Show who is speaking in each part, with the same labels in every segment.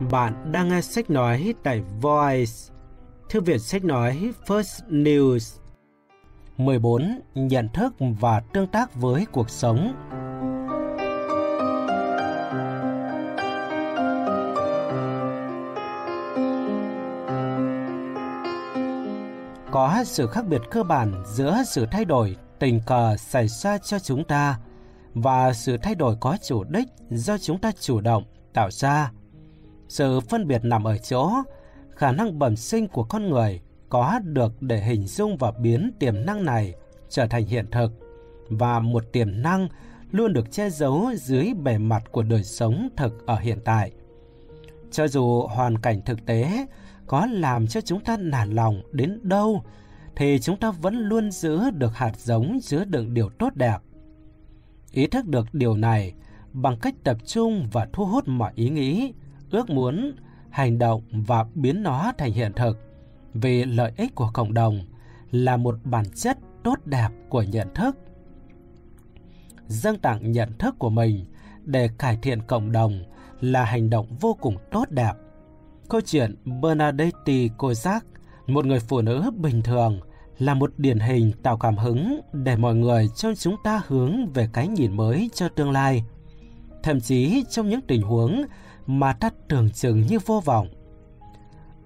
Speaker 1: Bạn đang nghe sách nói tại Voice, thư viện sách nói First News. 14. Nhận thức và tương tác với cuộc sống Có sự khác biệt cơ bản giữa sự thay đổi tình cờ xảy ra cho chúng ta và sự thay đổi có chủ đích do chúng ta chủ động tạo ra. Sự phân biệt nằm ở chỗ khả năng bẩm sinh của con người có được để hình dung và biến tiềm năng này trở thành hiện thực và một tiềm năng luôn được che giấu dưới bề mặt của đời sống thực ở hiện tại. Cho dù hoàn cảnh thực tế có làm cho chúng ta nản lòng đến đâu thì chúng ta vẫn luôn giữ được hạt giống chứa đựng điều tốt đẹp. Ý thức được điều này bằng cách tập trung và thu hút mọi ý nghĩ, ước muốn, hành động và biến nó thành hiện thực vì lợi ích của cộng đồng là một bản chất tốt đẹp của nhận thức. Dâng tặng nhận thức của mình để cải thiện cộng đồng là hành động vô cùng tốt đẹp. Câu chuyện Bernadette Kozak, một người phụ nữ bình thường, là một điển hình tạo cảm hứng để mọi người trong chúng ta hướng về cái nhìn mới cho tương lai. Thậm chí trong những tình huống mà ta tưởng chừng như vô vọng.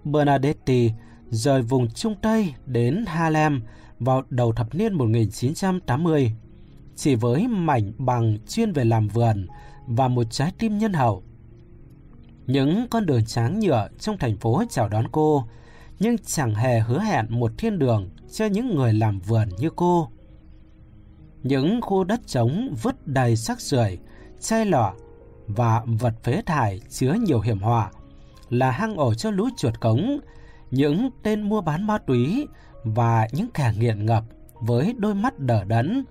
Speaker 1: Bernadette rời vùng Trung Tây đến Harlem vào đầu thập niên 1980, chỉ với mảnh bằng chuyên về làm vườn và một trái tim nhân hậu. Những con đường tráng nhựa trong thành phố chào đón cô, nhưng chẳng hề hứa hẹn một thiên đường cho những người làm vườn như cô. Những khu đất trống vứt đầy sắc rưởi, chai lọ và vật phế thải chứa nhiều hiểm họa là hang ổ cho lũ chuột cống, những tên mua bán ma túy và những kẻ nghiện ngập với đôi mắt đờ đẫn.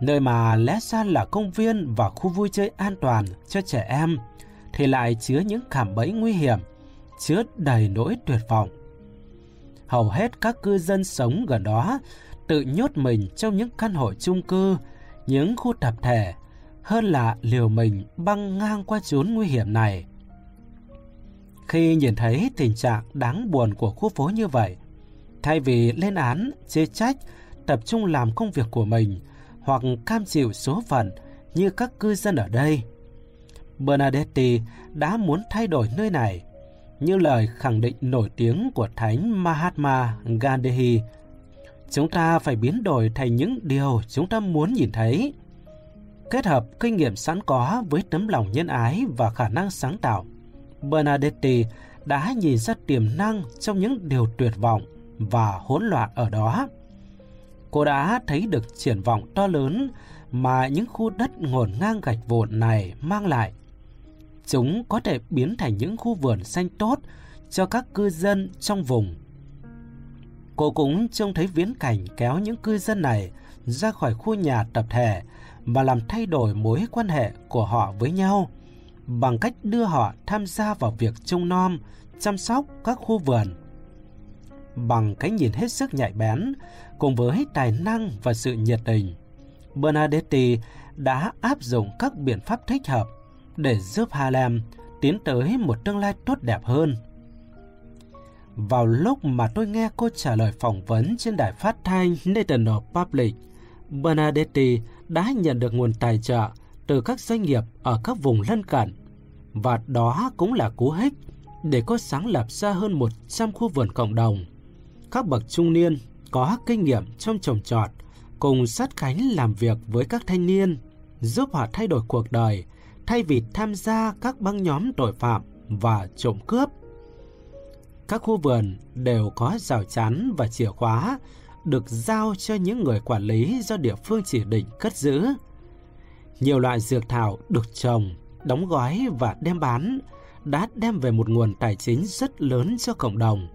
Speaker 1: Nơi mà lẽ ra là công viên và khu vui chơi an toàn cho trẻ em thì lại chứa những cảm bẫy nguy hiểm, chứa đầy nỗi tuyệt vọng hầu hết các cư dân sống gần đó tự nhốt mình trong những căn hộ chung cư, những khu tập thể, hơn là liều mình băng ngang qua chốn nguy hiểm này. Khi nhìn thấy tình trạng đáng buồn của khu phố như vậy, thay vì lên án, chê trách, tập trung làm công việc của mình hoặc cam chịu số phận như các cư dân ở đây, Bernadette đã muốn thay đổi nơi này như lời khẳng định nổi tiếng của Thánh Mahatma Gandhi. Chúng ta phải biến đổi thành những điều chúng ta muốn nhìn thấy. Kết hợp kinh nghiệm sẵn có với tấm lòng nhân ái và khả năng sáng tạo, Bernadette đã nhìn ra tiềm năng trong những điều tuyệt vọng và hỗn loạn ở đó. Cô đã thấy được triển vọng to lớn mà những khu đất ngổn ngang gạch vụn này mang lại chúng có thể biến thành những khu vườn xanh tốt cho các cư dân trong vùng. Cô cũng trông thấy viễn cảnh kéo những cư dân này ra khỏi khu nhà tập thể và làm thay đổi mối quan hệ của họ với nhau bằng cách đưa họ tham gia vào việc trông nom, chăm sóc các khu vườn. Bằng cái nhìn hết sức nhạy bén, cùng với tài năng và sự nhiệt tình, Bernadette đã áp dụng các biện pháp thích hợp để giúp Harlem tiến tới một tương lai tốt đẹp hơn. Vào lúc mà tôi nghe cô trả lời phỏng vấn trên đài phát thanh National Public, Bernadette đã nhận được nguồn tài trợ từ các doanh nghiệp ở các vùng lân cận. Và đó cũng là cú hích để cô sáng lập ra hơn 100 khu vườn cộng đồng. Các bậc trung niên có kinh nghiệm trong trồng trọt cùng sát cánh làm việc với các thanh niên, giúp họ thay đổi cuộc đời thay vì tham gia các băng nhóm tội phạm và trộm cướp. Các khu vườn đều có rào chắn và chìa khóa được giao cho những người quản lý do địa phương chỉ định cất giữ. Nhiều loại dược thảo được trồng, đóng gói và đem bán đã đem về một nguồn tài chính rất lớn cho cộng đồng.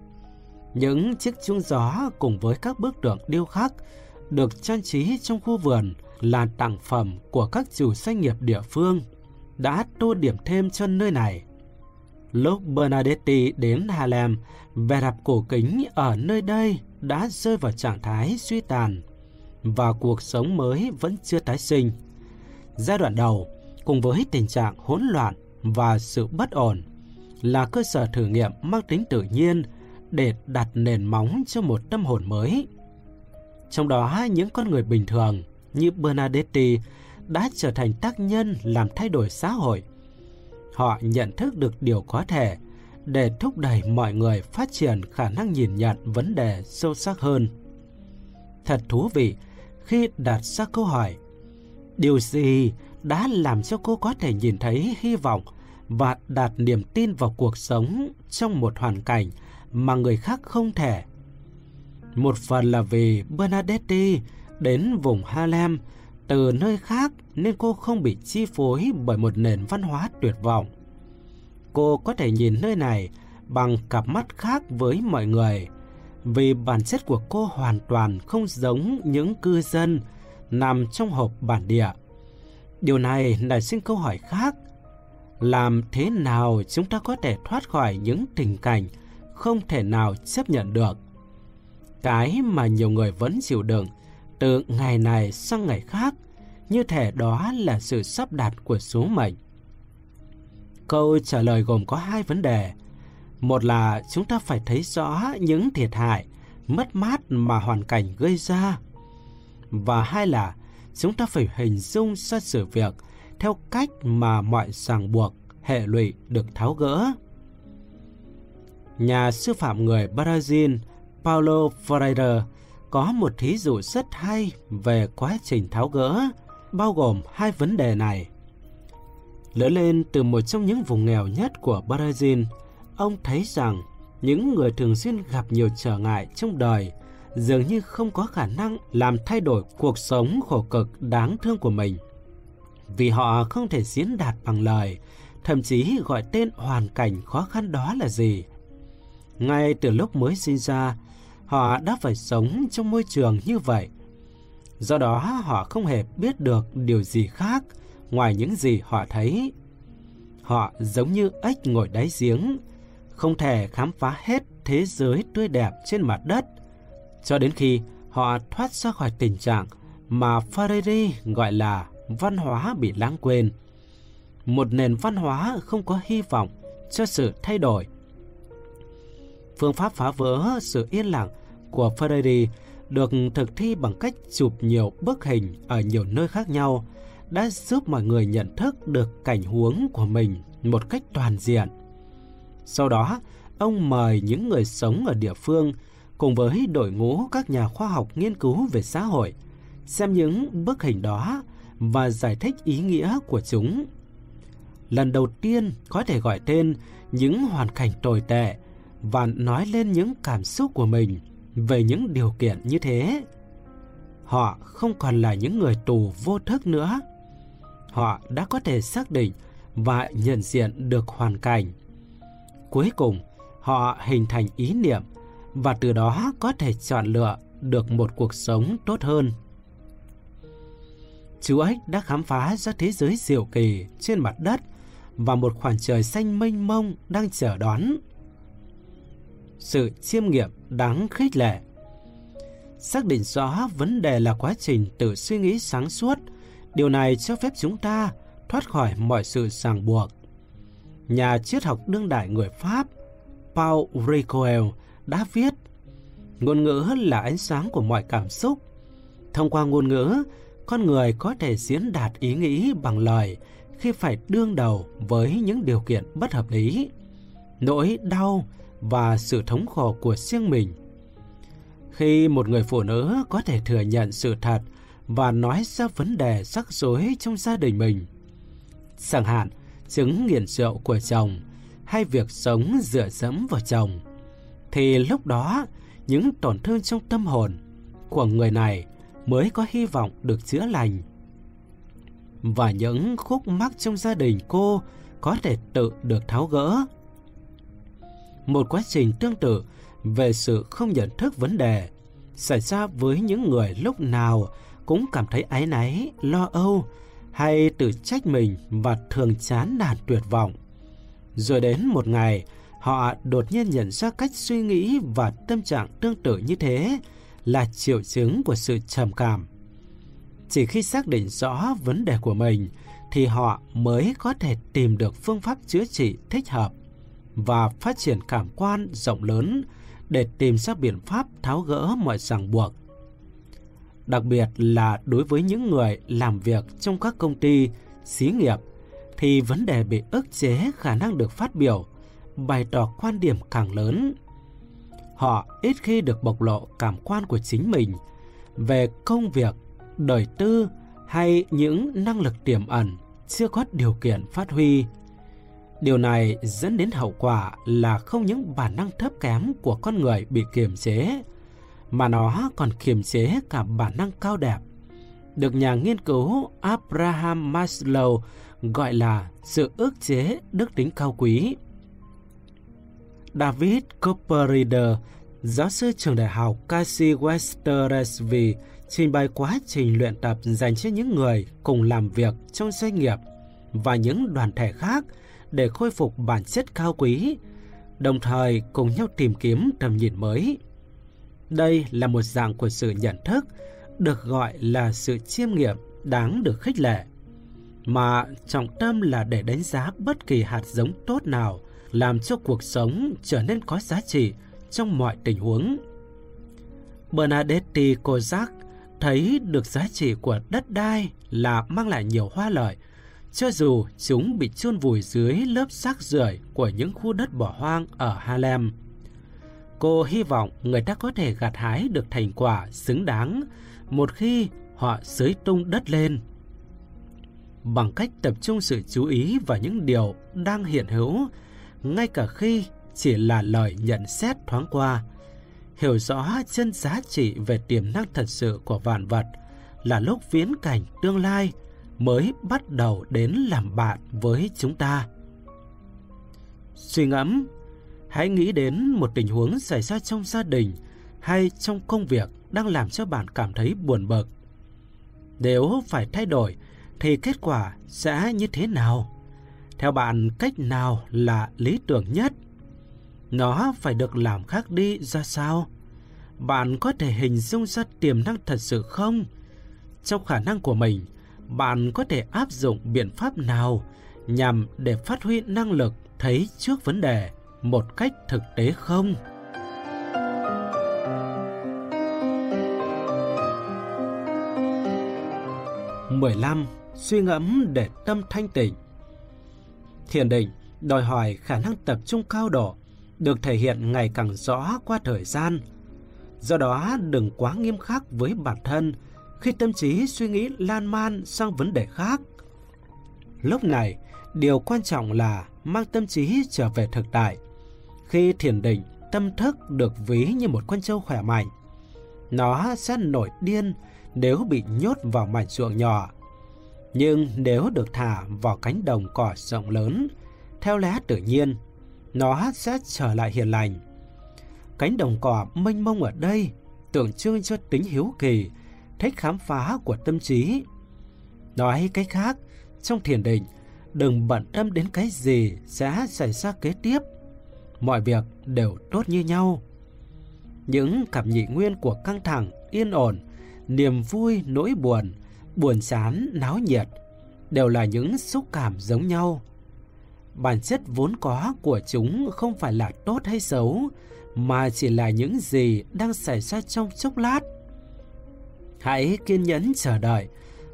Speaker 1: Những chiếc chuông gió cùng với các bức tượng điêu khắc được trang trí trong khu vườn là tặng phẩm của các chủ doanh nghiệp địa phương đã tô điểm thêm cho nơi này. Lúc Bernadette đến Harlem, về đạp cổ kính ở nơi đây đã rơi vào trạng thái suy tàn và cuộc sống mới vẫn chưa tái sinh. Giai đoạn đầu, cùng với tình trạng hỗn loạn và sự bất ổn, là cơ sở thử nghiệm mang tính tự nhiên để đặt nền móng cho một tâm hồn mới. Trong đó, những con người bình thường như Bernadetti đã trở thành tác nhân làm thay đổi xã hội. Họ nhận thức được điều có thể để thúc đẩy mọi người phát triển khả năng nhìn nhận vấn đề sâu sắc hơn. Thật thú vị khi đặt ra câu hỏi, Điều gì đã làm cho cô có thể nhìn thấy hy vọng và đạt niềm tin vào cuộc sống trong một hoàn cảnh mà người khác không thể? Một phần là vì Bernadette đến vùng Harlem, từ nơi khác nên cô không bị chi phối bởi một nền văn hóa tuyệt vọng. Cô có thể nhìn nơi này bằng cặp mắt khác với mọi người vì bản chất của cô hoàn toàn không giống những cư dân nằm trong hộp bản địa. Điều này nảy sinh câu hỏi khác. Làm thế nào chúng ta có thể thoát khỏi những tình cảnh không thể nào chấp nhận được? Cái mà nhiều người vẫn chịu đựng từ ngày này sang ngày khác, như thể đó là sự sắp đặt của số mệnh. Câu trả lời gồm có hai vấn đề. Một là chúng ta phải thấy rõ những thiệt hại, mất mát mà hoàn cảnh gây ra. Và hai là chúng ta phải hình dung ra sự việc theo cách mà mọi ràng buộc, hệ lụy được tháo gỡ. Nhà sư phạm người Brazil Paulo Freire có một thí dụ rất hay về quá trình tháo gỡ, bao gồm hai vấn đề này. Lớn lên từ một trong những vùng nghèo nhất của Brazil, ông thấy rằng những người thường xuyên gặp nhiều trở ngại trong đời dường như không có khả năng làm thay đổi cuộc sống khổ cực đáng thương của mình. Vì họ không thể diễn đạt bằng lời, thậm chí gọi tên hoàn cảnh khó khăn đó là gì. Ngay từ lúc mới sinh ra, họ đã phải sống trong môi trường như vậy. Do đó họ không hề biết được điều gì khác ngoài những gì họ thấy. Họ giống như ếch ngồi đáy giếng, không thể khám phá hết thế giới tươi đẹp trên mặt đất, cho đến khi họ thoát ra khỏi tình trạng mà Ferreri gọi là văn hóa bị lãng quên. Một nền văn hóa không có hy vọng cho sự thay đổi. Phương pháp phá vỡ sự yên lặng của Ferreri được thực thi bằng cách chụp nhiều bức hình ở nhiều nơi khác nhau đã giúp mọi người nhận thức được cảnh huống của mình một cách toàn diện. Sau đó, ông mời những người sống ở địa phương cùng với đội ngũ các nhà khoa học nghiên cứu về xã hội xem những bức hình đó và giải thích ý nghĩa của chúng. Lần đầu tiên có thể gọi tên những hoàn cảnh tồi tệ và nói lên những cảm xúc của mình về những điều kiện như thế. Họ không còn là những người tù vô thức nữa. Họ đã có thể xác định và nhận diện được hoàn cảnh. Cuối cùng, họ hình thành ý niệm và từ đó có thể chọn lựa được một cuộc sống tốt hơn. Chú ếch đã khám phá ra thế giới diệu kỳ trên mặt đất và một khoảng trời xanh mênh mông đang chờ đón. Sự chiêm nghiệm đáng khích lệ. Xác định rõ vấn đề là quá trình tự suy nghĩ sáng suốt, điều này cho phép chúng ta thoát khỏi mọi sự ràng buộc. Nhà triết học đương đại người Pháp Paul Ricoeur đã viết Ngôn ngữ là ánh sáng của mọi cảm xúc. Thông qua ngôn ngữ, con người có thể diễn đạt ý nghĩ bằng lời khi phải đương đầu với những điều kiện bất hợp lý, nỗi đau và sự thống khổ của riêng mình. Khi một người phụ nữ có thể thừa nhận sự thật và nói ra vấn đề rắc rối trong gia đình mình, chẳng hạn chứng nghiện rượu của chồng hay việc sống dựa dẫm vào chồng, thì lúc đó những tổn thương trong tâm hồn của người này mới có hy vọng được chữa lành. Và những khúc mắc trong gia đình cô có thể tự được tháo gỡ. Một quá trình tương tự về sự không nhận thức vấn đề xảy ra với những người lúc nào cũng cảm thấy áy náy, lo âu hay tự trách mình và thường chán nản tuyệt vọng. Rồi đến một ngày, họ đột nhiên nhận ra cách suy nghĩ và tâm trạng tương tự như thế là triệu chứng của sự trầm cảm. Chỉ khi xác định rõ vấn đề của mình thì họ mới có thể tìm được phương pháp chữa trị thích hợp và phát triển cảm quan rộng lớn để tìm ra biện pháp tháo gỡ mọi ràng buộc. Đặc biệt là đối với những người làm việc trong các công ty, xí nghiệp, thì vấn đề bị ức chế khả năng được phát biểu, bày tỏ quan điểm càng lớn. Họ ít khi được bộc lộ cảm quan của chính mình về công việc, đời tư hay những năng lực tiềm ẩn chưa có điều kiện phát huy. Điều này dẫn đến hậu quả là không những bản năng thấp kém của con người bị kiềm chế, mà nó còn kiềm chế cả bản năng cao đẹp. Được nhà nghiên cứu Abraham Maslow gọi là sự ước chế đức tính cao quý. David Copperrider, giáo sư trường đại học Casey Westersby, trình bày quá trình luyện tập dành cho những người cùng làm việc trong doanh nghiệp và những đoàn thể khác để khôi phục bản chất cao quý, đồng thời cùng nhau tìm kiếm tầm nhìn mới. Đây là một dạng của sự nhận thức, được gọi là sự chiêm nghiệm đáng được khích lệ, mà trọng tâm là để đánh giá bất kỳ hạt giống tốt nào làm cho cuộc sống trở nên có giá trị trong mọi tình huống. Bernadette Kozak thấy được giá trị của đất đai là mang lại nhiều hoa lợi, cho dù chúng bị chôn vùi dưới lớp xác rưởi của những khu đất bỏ hoang ở Harlem. Cô hy vọng người ta có thể gặt hái được thành quả xứng đáng một khi họ xới tung đất lên. Bằng cách tập trung sự chú ý vào những điều đang hiện hữu, ngay cả khi chỉ là lời nhận xét thoáng qua, hiểu rõ chân giá trị về tiềm năng thật sự của vạn vật là lúc viễn cảnh tương lai mới bắt đầu đến làm bạn với chúng ta. Suy ngẫm, hãy nghĩ đến một tình huống xảy ra trong gia đình hay trong công việc đang làm cho bạn cảm thấy buồn bực. Nếu phải thay đổi thì kết quả sẽ như thế nào? Theo bạn cách nào là lý tưởng nhất? Nó phải được làm khác đi ra sao? Bạn có thể hình dung ra tiềm năng thật sự không? Trong khả năng của mình, bạn có thể áp dụng biện pháp nào nhằm để phát huy năng lực thấy trước vấn đề một cách thực tế không? mười lăm Suy ngẫm để tâm thanh tịnh Thiền định đòi hỏi khả năng tập trung cao độ được thể hiện ngày càng rõ qua thời gian. Do đó đừng quá nghiêm khắc với bản thân khi tâm trí suy nghĩ lan man sang vấn đề khác. Lúc này, điều quan trọng là mang tâm trí trở về thực tại. Khi thiền định, tâm thức được ví như một con trâu khỏe mạnh. Nó sẽ nổi điên nếu bị nhốt vào mảnh ruộng nhỏ. Nhưng nếu được thả vào cánh đồng cỏ rộng lớn, theo lẽ tự nhiên, nó sẽ trở lại hiền lành. Cánh đồng cỏ mênh mông ở đây tượng trưng cho tính hiếu kỳ, thích khám phá của tâm trí. Nói cách khác, trong thiền định, đừng bận tâm đến cái gì sẽ xảy ra kế tiếp. Mọi việc đều tốt như nhau. Những cảm nhị nguyên của căng thẳng, yên ổn, niềm vui, nỗi buồn, buồn chán, náo nhiệt đều là những xúc cảm giống nhau. Bản chất vốn có của chúng không phải là tốt hay xấu, mà chỉ là những gì đang xảy ra trong chốc lát. Hãy kiên nhẫn chờ đợi,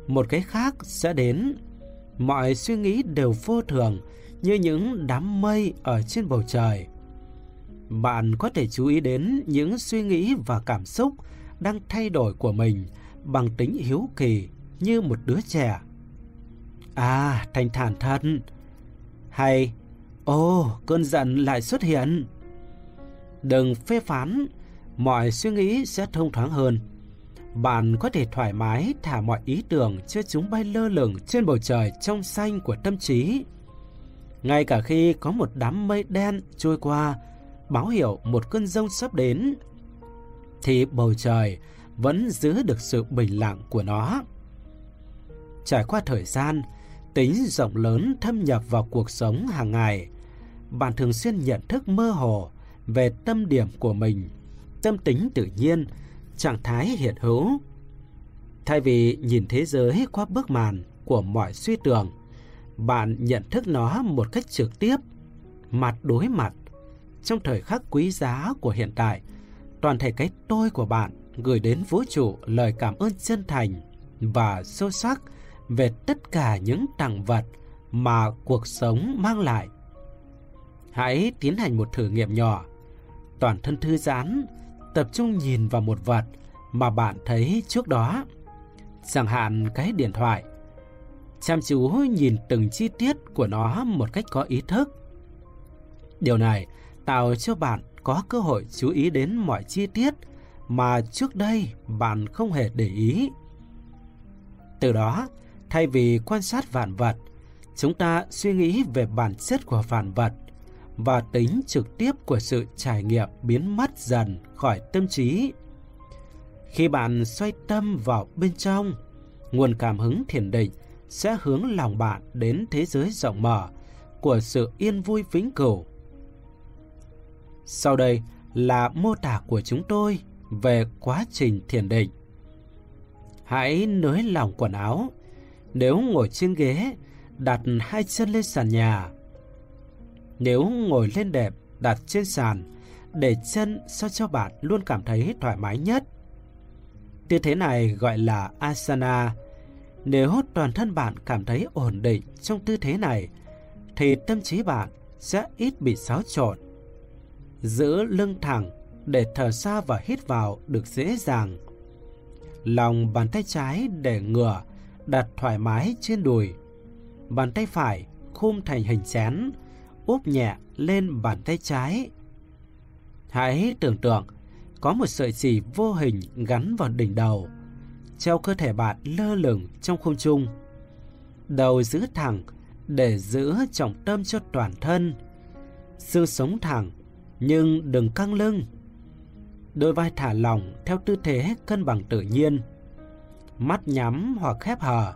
Speaker 1: một cái khác sẽ đến. Mọi suy nghĩ đều vô thường như những đám mây ở trên bầu trời. Bạn có thể chú ý đến những suy nghĩ và cảm xúc đang thay đổi của mình bằng tính hiếu kỳ như một đứa trẻ. À, thành thản thân. Hay, ô, cơn giận lại xuất hiện. Đừng phê phán, mọi suy nghĩ sẽ thông thoáng hơn. Bạn có thể thoải mái thả mọi ý tưởng cho chúng bay lơ lửng trên bầu trời trong xanh của tâm trí. Ngay cả khi có một đám mây đen trôi qua, báo hiệu một cơn rông sắp đến, thì bầu trời vẫn giữ được sự bình lặng của nó. Trải qua thời gian, tính rộng lớn thâm nhập vào cuộc sống hàng ngày, bạn thường xuyên nhận thức mơ hồ về tâm điểm của mình, tâm tính tự nhiên, trạng thái hiện hữu. Thay vì nhìn thế giới qua bức màn của mọi suy tưởng, bạn nhận thức nó một cách trực tiếp. mặt đối mặt. Trong thời khắc quý giá của hiện tại, toàn thể cái tôi của bạn gửi đến vũ trụ lời cảm ơn chân thành và sâu sắc về tất cả những tặng vật mà cuộc sống mang lại. Hãy tiến hành một thử nghiệm nhỏ. Toàn thân thư giãn, tập trung nhìn vào một vật mà bạn thấy trước đó. Chẳng hạn cái điện thoại. Chăm chú nhìn từng chi tiết của nó một cách có ý thức. Điều này tạo cho bạn có cơ hội chú ý đến mọi chi tiết mà trước đây bạn không hề để ý. Từ đó, thay vì quan sát vạn vật, chúng ta suy nghĩ về bản chất của vạn vật và tính trực tiếp của sự trải nghiệm biến mất dần khỏi tâm trí. Khi bạn xoay tâm vào bên trong, nguồn cảm hứng thiền định sẽ hướng lòng bạn đến thế giới rộng mở của sự yên vui vĩnh cửu. Sau đây là mô tả của chúng tôi về quá trình thiền định. Hãy nới lỏng quần áo. Nếu ngồi trên ghế, đặt hai chân lên sàn nhà. Nếu ngồi lên đệm, đặt trên sàn, để chân sao cho bạn luôn cảm thấy thoải mái nhất. Tư thế này gọi là asana. Nếu toàn thân bạn cảm thấy ổn định trong tư thế này, thì tâm trí bạn sẽ ít bị xáo trộn. Giữ lưng thẳng để thở ra và hít vào được dễ dàng. Lòng bàn tay trái để ngửa, đặt thoải mái trên đùi. Bàn tay phải khum thành hình chén, úp nhẹ lên bàn tay trái. Hãy tưởng tượng có một sợi chỉ vô hình gắn vào đỉnh đầu, treo cơ thể bạn lơ lửng trong không trung. Đầu giữ thẳng để giữ trọng tâm cho toàn thân. Xương sống thẳng, nhưng đừng căng lưng. Đôi vai thả lỏng theo tư thế cân bằng tự nhiên. Mắt nhắm hoặc khép hờ.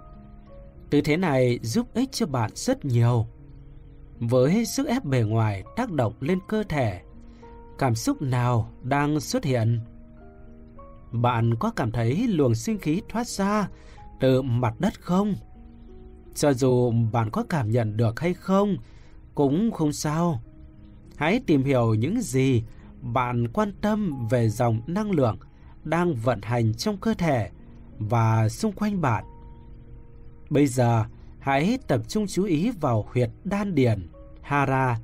Speaker 1: Tư thế này giúp ích cho bạn rất nhiều. Với sức ép bề ngoài tác động lên cơ thể, cảm xúc nào đang xuất hiện? Bạn có cảm thấy luồng sinh khí thoát ra từ mặt đất không? Cho dù bạn có cảm nhận được hay không, cũng không sao. Hãy tìm hiểu những gì bạn quan tâm về dòng năng lượng đang vận hành trong cơ thể và xung quanh bạn. Bây giờ, hãy tập trung chú ý vào huyệt đan điền, hara,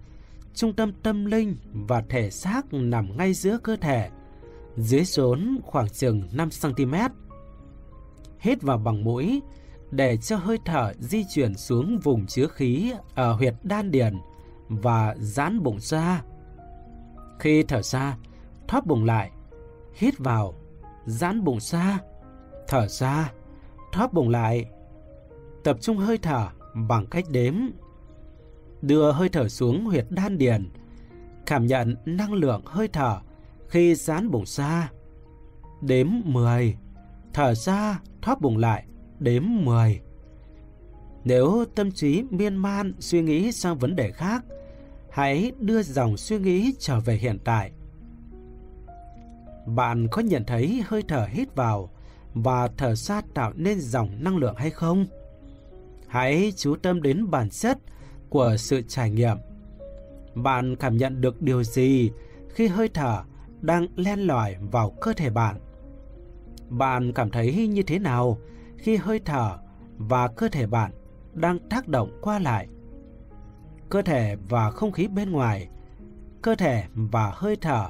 Speaker 1: trung tâm tâm linh và thể xác nằm ngay giữa cơ thể, dưới rốn khoảng chừng 5cm. Hít vào bằng mũi để cho hơi thở di chuyển xuống vùng chứa khí ở huyệt đan điền và giãn bụng ra. Khi thở ra, thoát bụng lại, hít vào, giãn bụng ra, thở ra, thoát bụng lại. Tập trung hơi thở bằng cách đếm. Đưa hơi thở xuống huyệt đan điền, cảm nhận năng lượng hơi thở khi giãn bụng ra. Đếm 10, thở ra, thoát bụng lại, đếm 10. Nếu tâm trí miên man suy nghĩ sang vấn đề khác, hãy đưa dòng suy nghĩ trở về hiện tại. Bạn có nhận thấy hơi thở hít vào và thở ra tạo nên dòng năng lượng hay không? Hãy chú tâm đến bản chất của sự trải nghiệm. Bạn cảm nhận được điều gì khi hơi thở đang len lỏi vào cơ thể bạn? Bạn cảm thấy như thế nào khi hơi thở và cơ thể bạn đang tác động qua lại? cơ thể và không khí bên ngoài, cơ thể và hơi thở,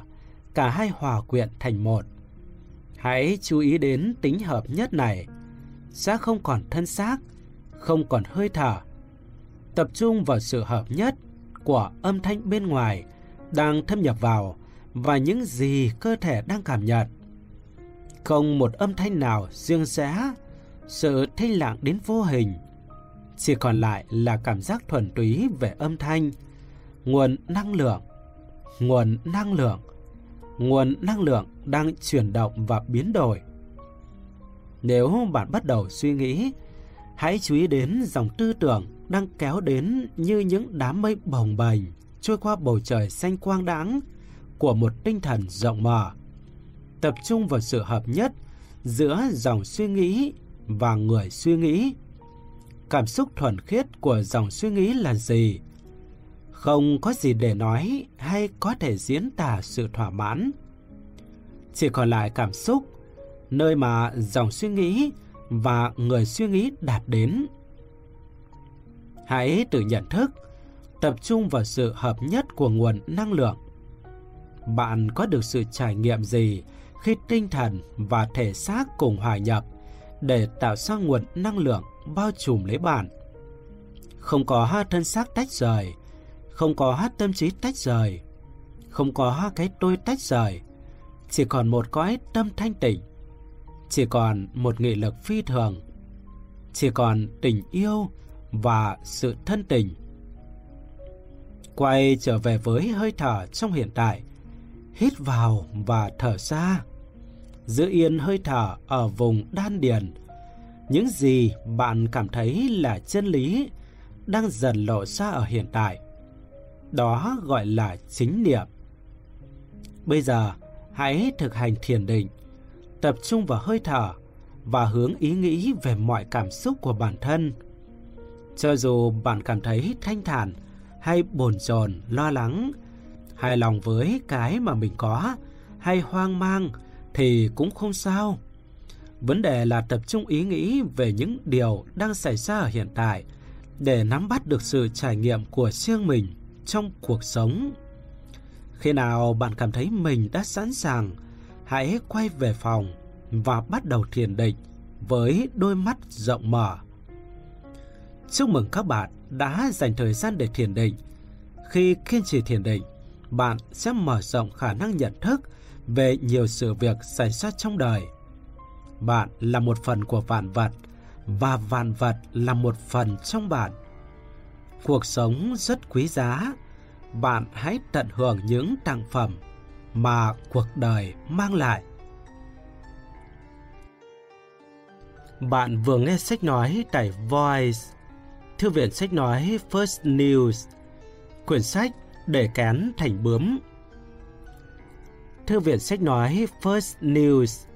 Speaker 1: cả hai hòa quyện thành một. Hãy chú ý đến tính hợp nhất này, sẽ không còn thân xác, không còn hơi thở. Tập trung vào sự hợp nhất của âm thanh bên ngoài đang thâm nhập vào và những gì cơ thể đang cảm nhận. Không một âm thanh nào riêng rẽ, sự thanh lặng đến vô hình chỉ còn lại là cảm giác thuần túy về âm thanh, nguồn năng lượng, nguồn năng lượng, nguồn năng lượng đang chuyển động và biến đổi. Nếu bạn bắt đầu suy nghĩ, hãy chú ý đến dòng tư tưởng đang kéo đến như những đám mây bồng bềnh trôi qua bầu trời xanh quang đãng của một tinh thần rộng mở. Tập trung vào sự hợp nhất giữa dòng suy nghĩ và người suy nghĩ Cảm xúc thuần khiết của dòng suy nghĩ là gì? Không có gì để nói hay có thể diễn tả sự thỏa mãn. Chỉ còn lại cảm xúc, nơi mà dòng suy nghĩ và người suy nghĩ đạt đến. Hãy tự nhận thức, tập trung vào sự hợp nhất của nguồn năng lượng. Bạn có được sự trải nghiệm gì khi tinh thần và thể xác cùng hòa nhập để tạo ra nguồn năng lượng bao trùm lấy bạn? Không có hai thân xác tách rời, không có hát tâm trí tách rời, không có hai cái tôi tách rời, chỉ còn một cõi tâm thanh tịnh, chỉ còn một nghị lực phi thường, chỉ còn tình yêu và sự thân tình. Quay trở về với hơi thở trong hiện tại, hít vào và thở ra, giữ yên hơi thở ở vùng đan điền. Những gì bạn cảm thấy là chân lý đang dần lộ ra ở hiện tại. Đó gọi là chính niệm. Bây giờ, hãy thực hành thiền định, tập trung vào hơi thở và hướng ý nghĩ về mọi cảm xúc của bản thân. Cho dù bạn cảm thấy thanh thản hay bồn chồn, lo lắng, hài lòng với cái mà mình có hay hoang mang thì cũng không sao. Vấn đề là tập trung ý nghĩ về những điều đang xảy ra ở hiện tại để nắm bắt được sự trải nghiệm của riêng mình trong cuộc sống. Khi nào bạn cảm thấy mình đã sẵn sàng, hãy quay về phòng và bắt đầu thiền định với đôi mắt rộng mở. Chúc mừng các bạn đã dành thời gian để thiền định. Khi kiên trì thiền định, bạn sẽ mở rộng khả năng nhận thức về nhiều sự việc xảy ra trong đời. Bạn là một phần của vạn vật và vạn vật là một phần trong bạn. Cuộc sống rất quý giá, bạn hãy tận hưởng những tặng phẩm mà cuộc đời mang lại. Bạn vừa nghe sách nói tại Voice, Thư viện sách nói First News, quyển sách Để kén thành bướm. Thư viện sách nói First News.